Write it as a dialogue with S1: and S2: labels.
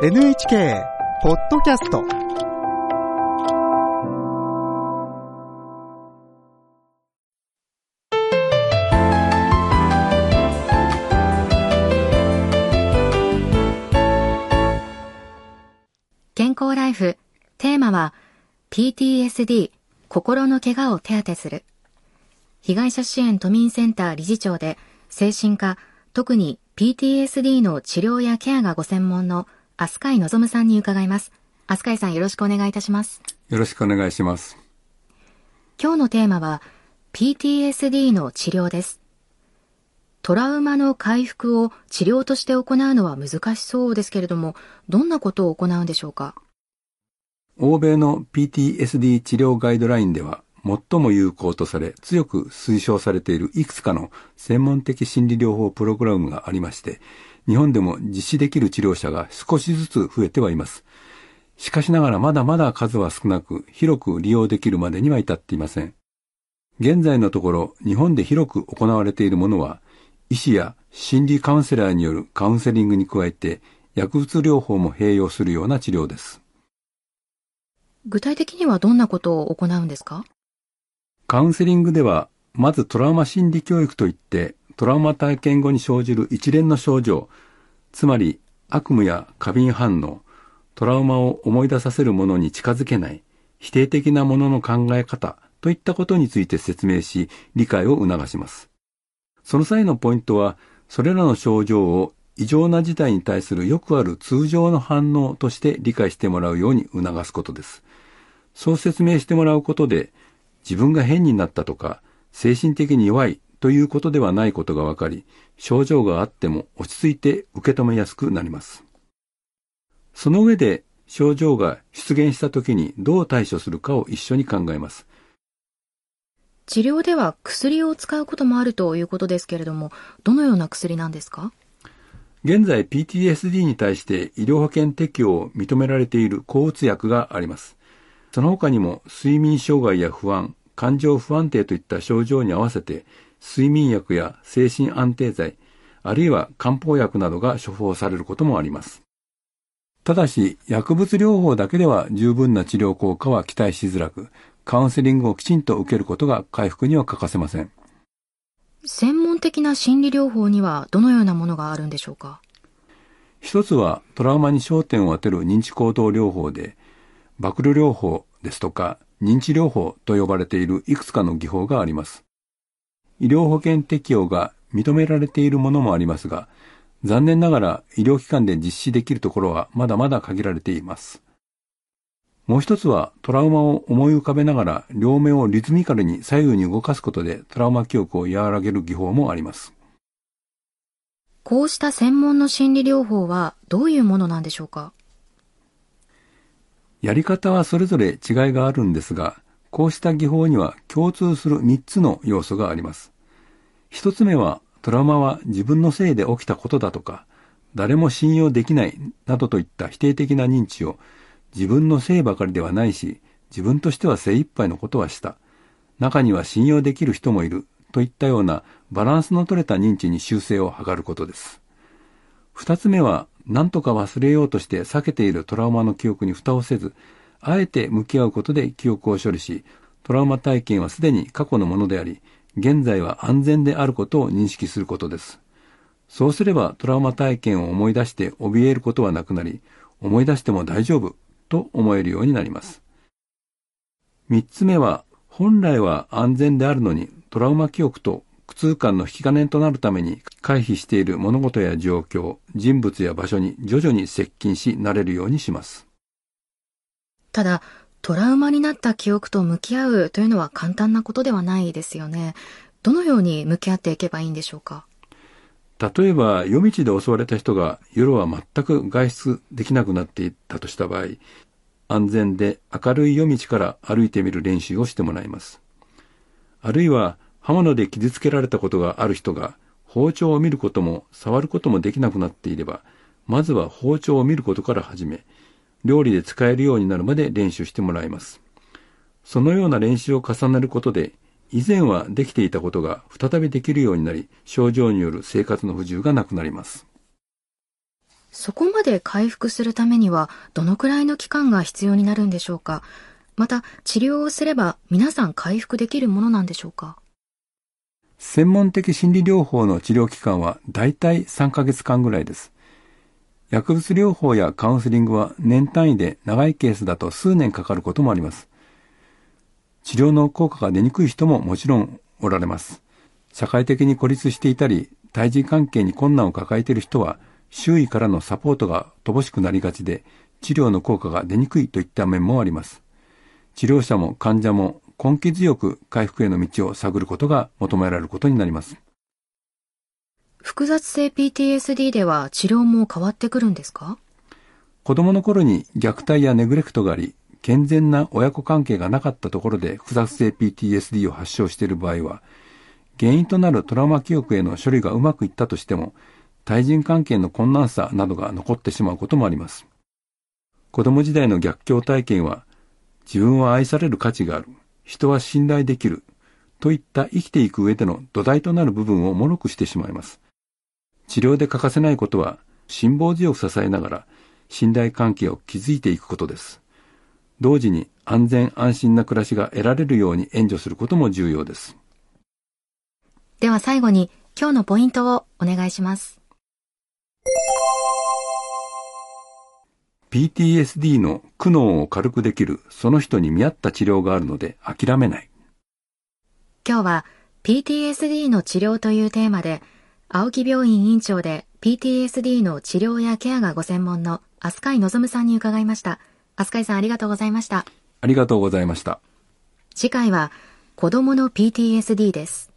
S1: NHK ポッドキャスト
S2: 健康ライフ。テーマは PTSD 心の怪我を手当てする。被害者支援都民センター理事長で精神科特に PTSD の治療やケアがご専門の飛鳥井望さんに伺います。飛鳥井さんよろしくお願いいたします。
S3: よろしくお願いします。
S2: 今日のテーマは PTSD の治療です。トラウマの回復を治療として行うのは難しそうですけれども、どんなことを行うんでしょうか？
S3: 欧米の PTSD 治療ガイドラインでは、最も有効とされ強く推奨されているいくつかの専門的心理療法プログラムがありまして、日本でも実施できる治療者が少しずつ増えてはいます。しかしながらまだまだ数は少なく、広く利用できるまでには至っていません。現在のところ、日本で広く行われているものは、医師や心理カウンセラーによるカウンセリングに加えて、薬物療法も併用するような治療です。
S2: 具体的にはどんなことを行うんですか？
S3: カウンセリングでは、まずトラウマ心理教育といって、トラウマ体験後に生じる一連の症状、つまり悪夢や過敏反応、トラウマを思い出させるものに近づけない、否定的なものの考え方といったことについて説明し、理解を促します。その際のポイントは、それらの症状を異常な事態に対するよくある通常の反応として理解してもらうように促すことです。そう説明してもらうことで、自分が変になったとか、精神的に弱いということではないことが分かり、症状があっても落ち着いて受け止めやすくなります。その上で、症状が出現した時にどう対処するかを一緒に考えます。
S2: 治療では薬を使うこともあるということですけれども、どのような薬なんですか？
S3: 現在 PTSD に対して医療保険適用を認められている抗うつ薬があります。その他にも睡眠障害や不安、感情不安定といった症状に合わせて睡眠薬や精神安定剤、あるいは漢方薬などが処方されることもあります。ただし、薬物療法だけでは十分な治療効果は期待しづらく、カウンセリングをきちんと受けることが回復には欠かせません。
S2: 専門的な心理療法にはどのようなものがあるんでしょうか？
S3: 一つはトラウマに焦点を当てる認知行動療法で、暴露療法ですとか認知療法と呼ばれているいくつかの技法があります。医療保険適用が認められているものもありますが、残念ながら医療機関で実施できるところはまだまだ限られています。もう一つはトラウマを思い浮かべながら両目をリズミカルに左右に動かすことでトラウマ記憶を和らげる技法もあります。
S2: こうした専門の心理療法はどういうものなんでしょうか？
S3: やり方はそれぞれ違いがあるんですが、こうした技法には共通する3つの要素があります。一つ目は、トラウマは自分のせいで起きたことだとか、誰も信用できないなどといった否定的な認知を、自分のせいばかりではないし、自分としては精一杯のことはした。中には信用できる人もいる。といったようなバランスの取れた認知に修正を図ることです。二つ目は、何とか忘れようとして避けているトラウマの記憶に蓋をせず、あえて向き合うことで記憶を処理し、トラウマ体験はすでに過去のものであり、現在は安全であることを認識することです。そうすればトラウマ体験を思い出して怯えることはなくなり、思い出しても大丈夫と思えるようになります。三つ目は、本来は安全であるのにトラウマ記憶と苦痛感の引き金となるために回避している物事や状況、人物や場所に徐々に接近し慣れるようにします。
S2: ただ、トラウマになった記憶と向き合うというのは簡単なことではないですよね。どのように向き合っていけばいいんでしょうか？
S3: 例えば、夜道で襲われた人が夜は全く外出できなくなっていったとした場合、安全で明るい夜道から歩いてみる練習をしてもらいます。あるいは、刃物で傷つけられたことがある人が包丁を見ることも触ることもできなくなっていれば、まずは包丁を見ることから始め、料理で使えるようになるまで練習してもらいます。そのような練習を重ねることで、以前はできていたことが再びできるようになり、症状による生活の不自由がなくなります。
S2: そこまで回復するためにはどのくらいの期間が必要になるんでしょうか？また治療をすれば皆さん回復できるものなんでしょうか？
S3: 専門的心理療法の治療期間はだいたい3ヶ月間ぐらいです。薬物療法やカウンセリングは年単位で長いケースだと数年かかることもあります。治療の効果が出にくい人ももちろんおられます。社会的に孤立していたり、対人関係に困難を抱えている人は、周囲からのサポートが乏しくなりがちで、治療の効果が出にくいといった面もあります。治療者も患者も根気強く回復への道を探ることが求められることになります。
S2: 複雑性 PTSD では治療も変わってくるんですか？
S3: 子供の頃に虐待やネグレクトがあり、健全な親子関係がなかったところで複雑性 PTSD を発症している場合は、原因となるトラウマ記憶への処理がうまくいったとしても、対人関係の困難さなどが残ってしまうこともあります。子供時代の逆境体験は自分は愛される価値がある、人は信頼できる、といった生きていく上での土台となる部分を脆くしてしまいます。治療で欠かせないことは、辛抱強く支えながら、信頼関係を築いていくことです。同時に安全安心な暮らしが得られるように援助することも重要です。
S2: では最後に今日のポイントをお願いします。
S3: PTSD の苦悩を軽くできるその人に見合った治療があるので諦めない。
S2: 今日は PTSD の治療というテーマで、青木病院院長で PTSD の治療やケアがご専門の飛鳥井望さんに伺いました。飛鳥井さんありがとうございました。
S3: ありがとうございました。
S2: 次回は子供の PTSD です。